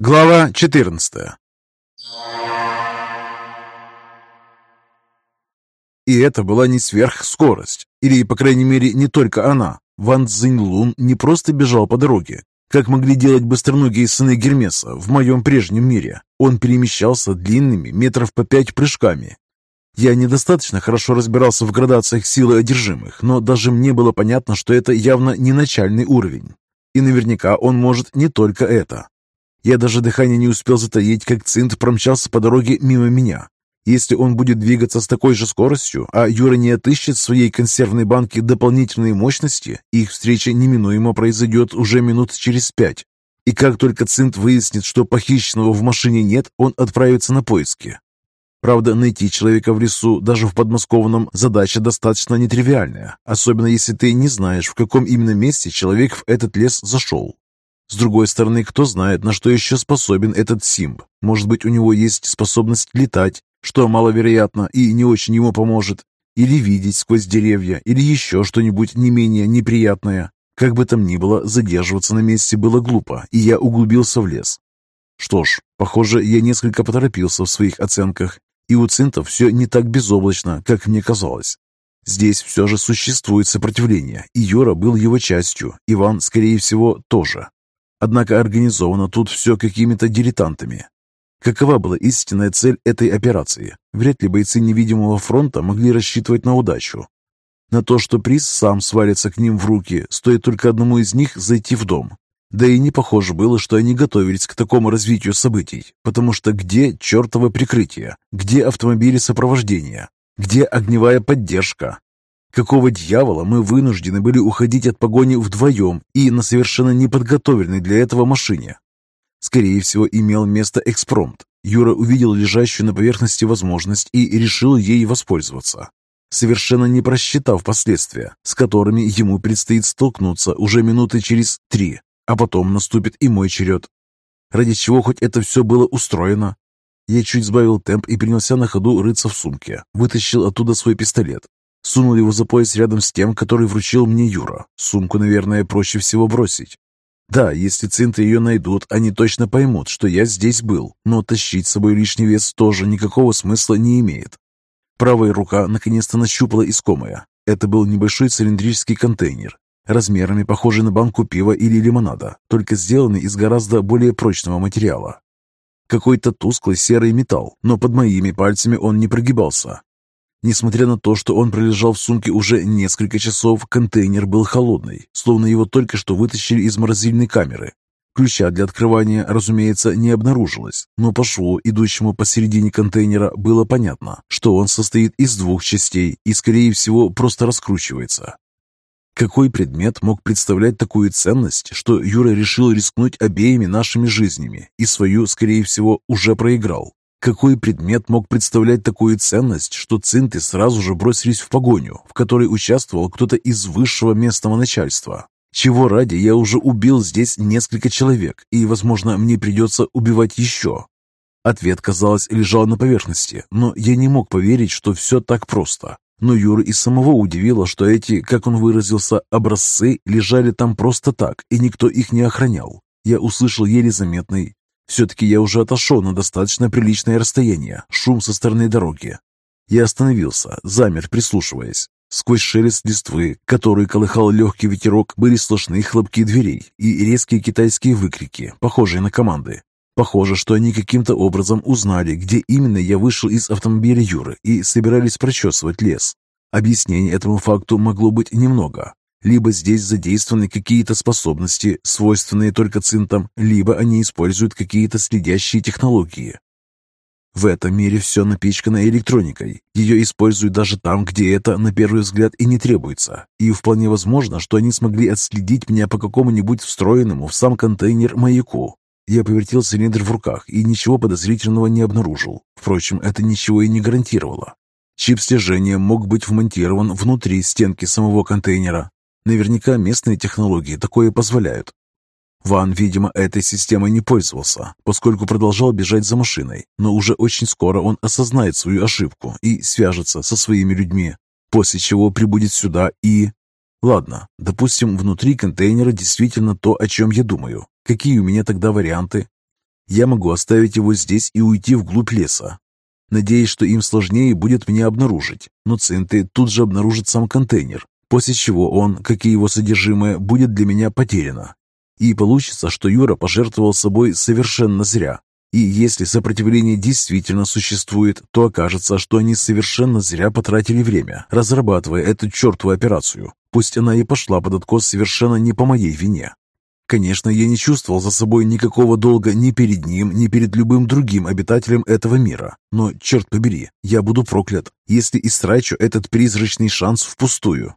Глава 14 И это была не сверхскорость, или, по крайней мере, не только она. Ван Цзиньлун не просто бежал по дороге, как могли делать быстроногие сыны Гермеса в моем прежнем мире. Он перемещался длинными, метров по пять прыжками. Я недостаточно хорошо разбирался в градациях силы одержимых, но даже мне было понятно, что это явно не начальный уровень. И наверняка он может не только это. Я даже дыхание не успел затаить, как Цинт промчался по дороге мимо меня. Если он будет двигаться с такой же скоростью, а Юра не отыщет в своей консервной банке дополнительные мощности, их встреча неминуемо произойдет уже минут через пять. И как только Цинт выяснит, что похищенного в машине нет, он отправится на поиски. Правда, найти человека в лесу, даже в подмосковном, задача достаточно нетривиальная, особенно если ты не знаешь, в каком именно месте человек в этот лес зашел. С другой стороны, кто знает, на что еще способен этот Симб. Может быть, у него есть способность летать, что маловероятно и не очень ему поможет. Или видеть сквозь деревья, или еще что-нибудь не менее неприятное. Как бы там ни было, задерживаться на месте было глупо, и я углубился в лес. Что ж, похоже, я несколько поторопился в своих оценках, и у цинтов все не так безоблачно, как мне казалось. Здесь все же существует сопротивление, и Юра был его частью, Иван, скорее всего, тоже. Однако организовано тут все какими-то дилетантами. Какова была истинная цель этой операции? Вряд ли бойцы невидимого фронта могли рассчитывать на удачу. На то, что приз сам свалится к ним в руки, стоит только одному из них зайти в дом. Да и не похоже было, что они готовились к такому развитию событий, потому что где чертово прикрытие, где автомобили сопровождения, где огневая поддержка, Какого дьявола мы вынуждены были уходить от погони вдвоем и на совершенно неподготовленной для этого машине? Скорее всего, имел место экспромт. Юра увидел лежащую на поверхности возможность и решил ей воспользоваться, совершенно не просчитав последствия, с которыми ему предстоит столкнуться уже минуты через три, а потом наступит и мой черед. Ради чего хоть это все было устроено? Я чуть сбавил темп и принялся на ходу рыться в сумке. Вытащил оттуда свой пистолет. Сунул его за пояс рядом с тем, который вручил мне Юра. Сумку, наверное, проще всего бросить. Да, если цинты ее найдут, они точно поймут, что я здесь был, но тащить с собой лишний вес тоже никакого смысла не имеет. Правая рука наконец-то нащупала искомое. Это был небольшой цилиндрический контейнер, размерами похожий на банку пива или лимонада, только сделанный из гораздо более прочного материала. Какой-то тусклый серый металл, но под моими пальцами он не прогибался, Несмотря на то, что он пролежал в сумке уже несколько часов, контейнер был холодный, словно его только что вытащили из морозильной камеры. Ключа для открывания, разумеется, не обнаружилось, но по шву, идущему посередине контейнера, было понятно, что он состоит из двух частей и, скорее всего, просто раскручивается. Какой предмет мог представлять такую ценность, что Юра решил рискнуть обеими нашими жизнями и свою, скорее всего, уже проиграл? Какой предмет мог представлять такую ценность, что цинты сразу же бросились в погоню, в которой участвовал кто-то из высшего местного начальства? Чего ради я уже убил здесь несколько человек, и, возможно, мне придется убивать еще? Ответ, казалось, лежал на поверхности, но я не мог поверить, что все так просто. Но Юра и самого удивило, что эти, как он выразился, образцы лежали там просто так, и никто их не охранял. Я услышал еле заметный все-таки я уже отошел на достаточно приличное расстояние, шум со стороны дороги. Я остановился, замер, прислушиваясь. Сквозь шелест листвы, который колыхал легкий ветерок, были слышны хлопки дверей и резкие китайские выкрики, похожие на команды. Похоже, что они каким-то образом узнали, где именно я вышел из автомобиля Юры и собирались прочесывать лес. Объяснений этому факту могло быть немного, либо здесь задействованы какие-то способности, свойственные только цинтам, либо они используют какие-то следящие технологии. В этом мире все напичкано электроникой. Ее используют даже там, где это, на первый взгляд, и не требуется. И вполне возможно, что они смогли отследить меня по какому-нибудь встроенному в сам контейнер маяку. Я повертел цилиндр в руках и ничего подозрительного не обнаружил. Впрочем, это ничего и не гарантировало. Чип слежения мог быть вмонтирован внутри стенки самого контейнера, Наверняка местные технологии такое позволяют. Ван, видимо, этой системой не пользовался, поскольку продолжал бежать за машиной, но уже очень скоро он осознает свою ошибку и свяжется со своими людьми, после чего прибудет сюда и... Ладно, допустим, внутри контейнера действительно то, о чем я думаю. Какие у меня тогда варианты? Я могу оставить его здесь и уйти вглубь леса. Надеюсь, что им сложнее будет меня обнаружить, но Цинты тут же обнаружит сам контейнер, после чего он, как и его содержимое, будет для меня потеряно. И получится, что Юра пожертвовал собой совершенно зря. И если сопротивление действительно существует, то окажется, что они совершенно зря потратили время, разрабатывая эту чертову операцию. Пусть она и пошла под откос совершенно не по моей вине. Конечно, я не чувствовал за собой никакого долга ни перед ним, ни перед любым другим обитателем этого мира. Но, черт побери, я буду проклят, если истрачу этот призрачный шанс впустую.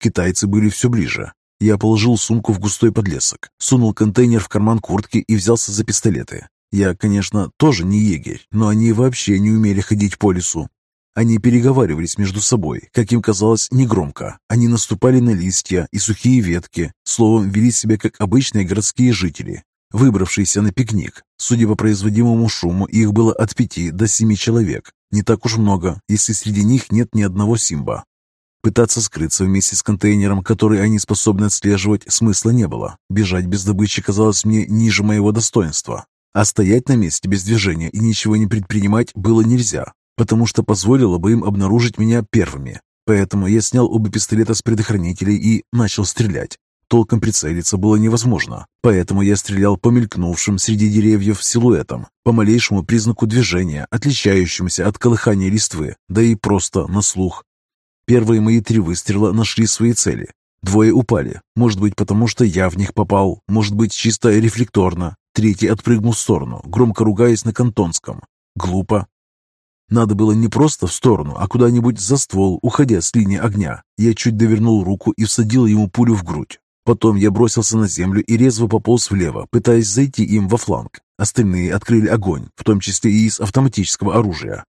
Китайцы были все ближе. Я положил сумку в густой подлесок, сунул контейнер в карман куртки и взялся за пистолеты. Я, конечно, тоже не егерь, но они вообще не умели ходить по лесу. Они переговаривались между собой, как им казалось, негромко. Они наступали на листья и сухие ветки, словом, вели себя как обычные городские жители, выбравшиеся на пикник. Судя по производимому шуму, их было от пяти до семи человек. Не так уж много, если среди них нет ни одного симба. Пытаться скрыться вместе с контейнером, который они способны отслеживать, смысла не было. Бежать без добычи казалось мне ниже моего достоинства. А стоять на месте без движения и ничего не предпринимать было нельзя, потому что позволило бы им обнаружить меня первыми. Поэтому я снял оба пистолета с предохранителей и начал стрелять. Толком прицелиться было невозможно, поэтому я стрелял по мелькнувшим среди деревьев силуэтам, по малейшему признаку движения, отличающемуся от колыхания листвы, да и просто на слух. Первые мои три выстрела нашли свои цели. Двое упали, может быть потому, что я в них попал, может быть чисто рефлекторно, Третий отпрыгнул в сторону, громко ругаясь на кантонском. Глупо. Надо было не просто в сторону, а куда-нибудь за ствол, уходя с линии огня. Я чуть довернул руку и всадил ему пулю в грудь. Потом я бросился на землю и резво пополз влево, пытаясь зайти им во фланг. Остальные открыли огонь, в том числе и из автоматического оружия.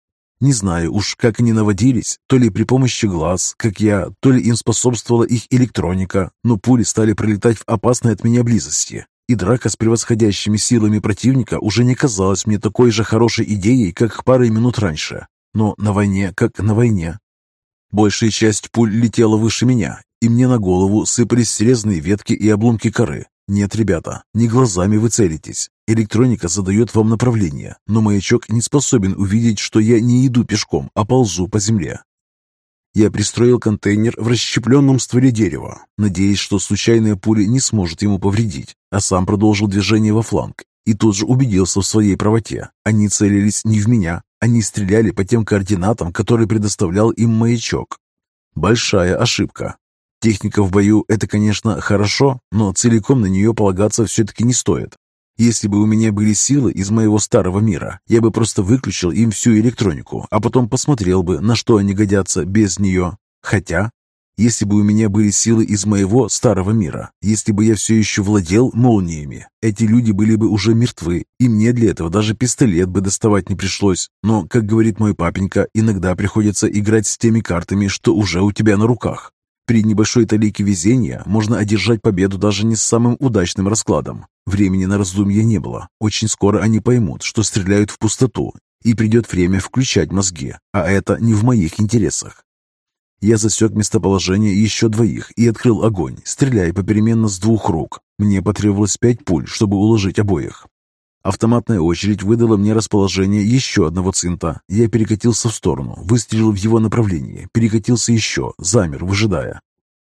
Не знаю уж, как они наводились, то ли при помощи глаз, как я, то ли им способствовала их электроника, но пули стали пролетать в опасной от меня близости и драка с превосходящими силами противника уже не казалась мне такой же хорошей идеей, как пару минут раньше. Но на войне, как на войне. Большая часть пуль летела выше меня, и мне на голову сыпались срезанные ветки и обломки коры. Нет, ребята, не глазами вы целитесь. Электроника задает вам направление, но маячок не способен увидеть, что я не иду пешком, а ползу по земле. Я пристроил контейнер в расщепленном стволе дерева, надеясь, что случайная пуля не сможет ему повредить, а сам продолжил движение во фланг и тут же убедился в своей правоте. Они целились не в меня, они стреляли по тем координатам, которые предоставлял им маячок. Большая ошибка. Техника в бою – это, конечно, хорошо, но целиком на нее полагаться все-таки не стоит. Если бы у меня были силы из моего старого мира, я бы просто выключил им всю электронику, а потом посмотрел бы, на что они годятся без нее. Хотя, если бы у меня были силы из моего старого мира, если бы я все еще владел молниями, эти люди были бы уже мертвы, и мне для этого даже пистолет бы доставать не пришлось. Но, как говорит мой папенька, иногда приходится играть с теми картами, что уже у тебя на руках. При небольшой талике везения можно одержать победу даже не с самым удачным раскладом. Времени на раздумья не было. Очень скоро они поймут, что стреляют в пустоту, и придет время включать мозги, а это не в моих интересах. Я засек местоположение еще двоих и открыл огонь, стреляя попеременно с двух рук. Мне потребовалось пять пуль, чтобы уложить обоих. Автоматная очередь выдала мне расположение еще одного цинта. Я перекатился в сторону, выстрелил в его направлении, перекатился еще, замер, выжидая.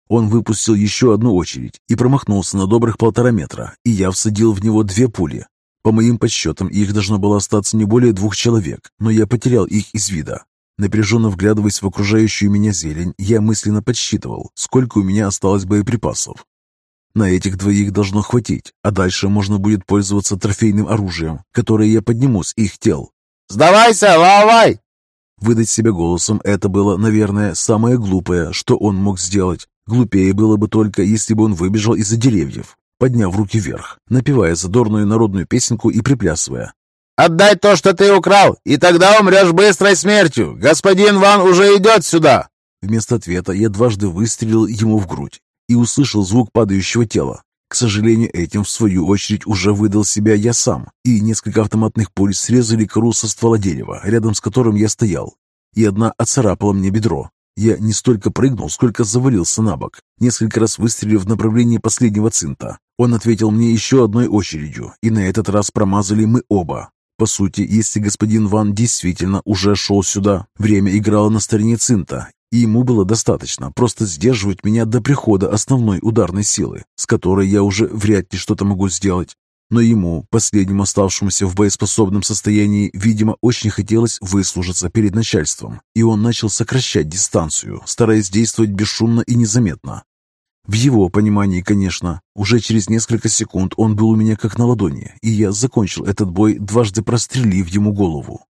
Он выпустил еще одну очередь и промахнулся на добрых полтора метра, и я всадил в него две пули. По моим подсчетам, их должно было остаться не более двух человек, но я потерял их из вида. Напряженно вглядываясь в окружающую меня зелень, я мысленно подсчитывал, сколько у меня осталось боеприпасов. На этих двоих должно хватить, а дальше можно будет пользоваться трофейным оружием, которое я подниму с их тел. «Сдавайся, лавай!» Выдать себя голосом – это было, наверное, самое глупое, что он мог сделать. Глупее было бы только, если бы он выбежал из-за деревьев, подняв руки вверх, напевая задорную народную песенку и приплясывая. «Отдай то, что ты украл, и тогда умрешь быстрой смертью! Господин Ван уже идет сюда!» Вместо ответа я дважды выстрелил ему в грудь и услышал звук падающего тела. К сожалению, этим, в свою очередь, уже выдал себя я сам, и несколько автоматных пуль срезали кору со ствола дерева, рядом с которым я стоял, и одна оцарапала мне бедро. Я не столько прыгнул, сколько завалился на бок, несколько раз выстрелив в направлении последнего цинта. Он ответил мне еще одной очередью, и на этот раз промазали мы оба. По сути, если господин Ван действительно уже шел сюда, время играло на стороне цинта, и ему было достаточно просто сдерживать меня до прихода основной ударной силы, с которой я уже вряд ли что-то могу сделать. Но ему, последнему оставшемуся в боеспособном состоянии, видимо, очень хотелось выслужиться перед начальством, и он начал сокращать дистанцию, стараясь действовать бесшумно и незаметно. В его понимании, конечно, уже через несколько секунд он был у меня как на ладони, и я закончил этот бой, дважды прострелив ему голову.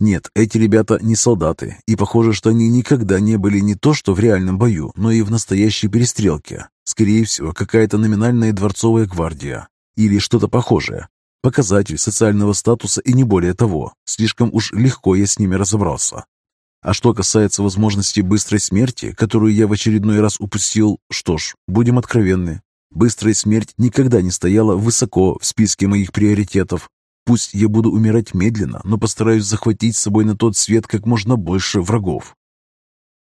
Нет, эти ребята не солдаты, и похоже, что они никогда не были не то что в реальном бою, но и в настоящей перестрелке. Скорее всего, какая-то номинальная дворцовая гвардия или что-то похожее. Показатель социального статуса и не более того. Слишком уж легко я с ними разобрался. А что касается возможности быстрой смерти, которую я в очередной раз упустил, что ж, будем откровенны. Быстрая смерть никогда не стояла высоко в списке моих приоритетов. Пусть я буду умирать медленно, но постараюсь захватить с собой на тот свет как можно больше врагов.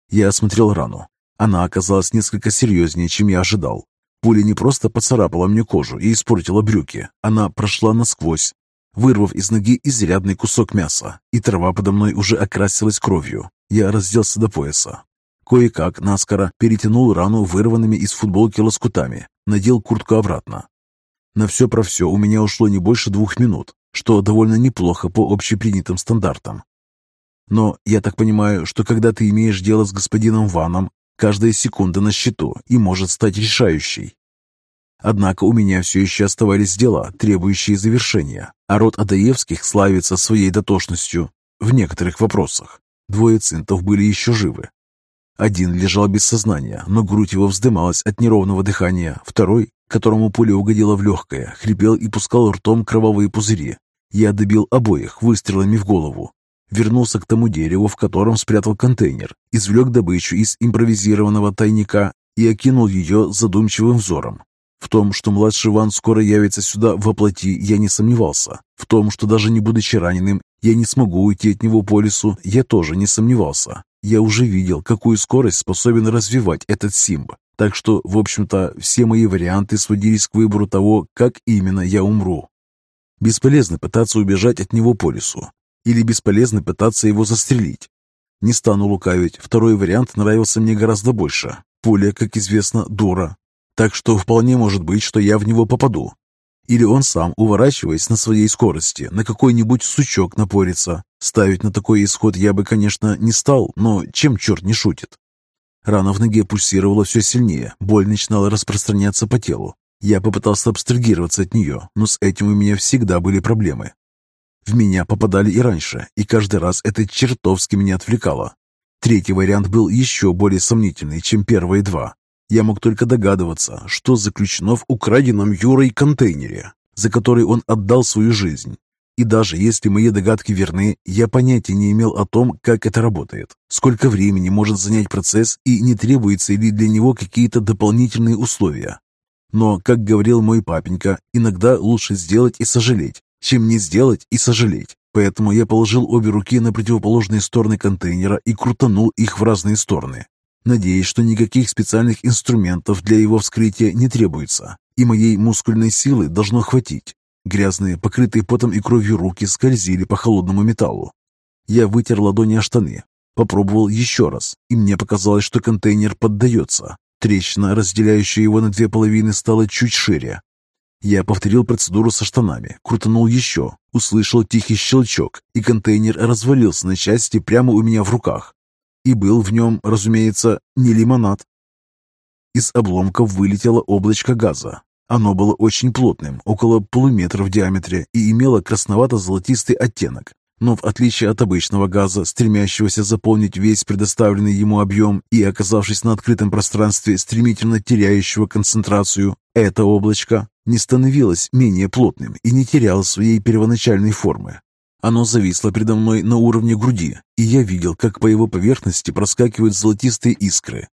Я осмотрел рану. Она оказалась несколько серьезнее, чем я ожидал. Пуля не просто поцарапала мне кожу и испортила брюки, она прошла насквозь, вырвав из ноги изрядный кусок мяса, и трава подо мной уже окрасилась кровью. Я разделся до пояса. Кое-как наскоро перетянул рану вырванными из футболки лоскутами, надел куртку обратно. На все про все у меня ушло не больше двух минут, что довольно неплохо по общепринятым стандартам. Но я так понимаю, что когда ты имеешь дело с господином Ваном, каждая секунда на счету и может стать решающей. Однако у меня все еще оставались дела, требующие завершения, а род Адаевских славится своей дотошностью в некоторых вопросах. Двое цинтов были еще живы. Один лежал без сознания, но грудь его вздымалась от неровного дыхания. Второй, которому пуля угодила в легкое, хрипел и пускал ртом кровавые пузыри. Я добил обоих выстрелами в голову. Вернулся к тому дереву, в котором спрятал контейнер, извлек добычу из импровизированного тайника и окинул ее задумчивым взором. В том, что младший Ван скоро явится сюда во плоти, я не сомневался. В том, что даже не будучи раненым, я не смогу уйти от него по лесу, я тоже не сомневался. Я уже видел, какую скорость способен развивать этот Симб. Так что, в общем-то, все мои варианты сводились к выбору того, как именно я умру. Бесполезно пытаться убежать от него по лесу. Или бесполезно пытаться его застрелить. Не стану лукавить, второй вариант нравился мне гораздо больше. Пуля, как известно, дура, так что вполне может быть, что я в него попаду. Или он сам, уворачиваясь на своей скорости, на какой-нибудь сучок напорится. Ставить на такой исход я бы, конечно, не стал, но чем черт не шутит? Рана в ноге пульсировала все сильнее, боль начинала распространяться по телу. Я попытался абстрагироваться от нее, но с этим у меня всегда были проблемы. В меня попадали и раньше, и каждый раз это чертовски меня отвлекало. Третий вариант был еще более сомнительный, чем первые два. Я мог только догадываться, что заключено в украденном Юрой контейнере, за который он отдал свою жизнь. И даже если мои догадки верны, я понятия не имел о том, как это работает, сколько времени может занять процесс и не требуются ли для него какие-то дополнительные условия. Но, как говорил мой папенька, иногда лучше сделать и сожалеть, чем не сделать и сожалеть. Поэтому я положил обе руки на противоположные стороны контейнера и крутанул их в разные стороны, надеясь, что никаких специальных инструментов для его вскрытия не требуется, и моей мускульной силы должно хватить. Грязные, покрытые потом и кровью руки скользили по холодному металлу. Я вытер ладони о штаны, попробовал еще раз, и мне показалось, что контейнер поддается. Трещина, разделяющая его на две половины, стала чуть шире. Я повторил процедуру со штанами, крутанул еще, услышал тихий щелчок, и контейнер развалился на части прямо у меня в руках. И был в нем, разумеется, не лимонад. Из обломков вылетело облачко газа. Оно было очень плотным, около полуметра в диаметре, и имело красновато-золотистый оттенок. Но в отличие от обычного газа, стремящегося заполнить весь предоставленный ему объем и, оказавшись на открытом пространстве, стремительно теряющего концентрацию, это облачко не становилось менее плотным и не теряло своей первоначальной формы. Оно зависло передо мной на уровне груди, и я видел, как по его поверхности проскакивают золотистые искры.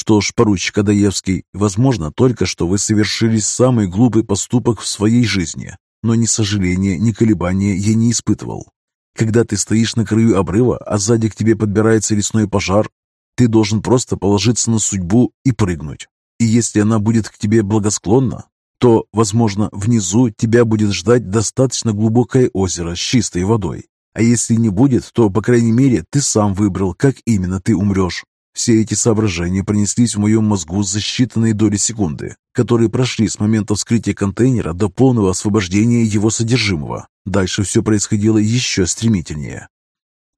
Что ж, поручик Адаевский, возможно, только что вы совершили самый глупый поступок в своей жизни, но ни сожаления, ни колебания я не испытывал. Когда ты стоишь на краю обрыва, а сзади к тебе подбирается лесной пожар, Ты должен просто положиться на судьбу и прыгнуть. И если она будет к тебе благосклонна, то, возможно, внизу тебя будет ждать достаточно глубокое озеро с чистой водой. А если не будет, то, по крайней мере, ты сам выбрал, как именно ты умрешь. Все эти соображения пронеслись в моем мозгу за считанные доли секунды, которые прошли с момента вскрытия контейнера до полного освобождения его содержимого. Дальше все происходило еще стремительнее.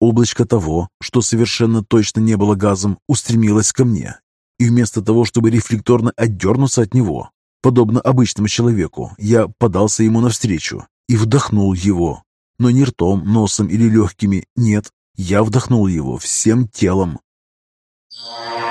Облачко того, что совершенно точно не было газом, устремилось ко мне. И вместо того, чтобы рефлекторно отдернуться от него, подобно обычному человеку, я подался ему навстречу и вдохнул его. Но не ртом, носом или легкими, нет, я вдохнул его всем телом. Thank you.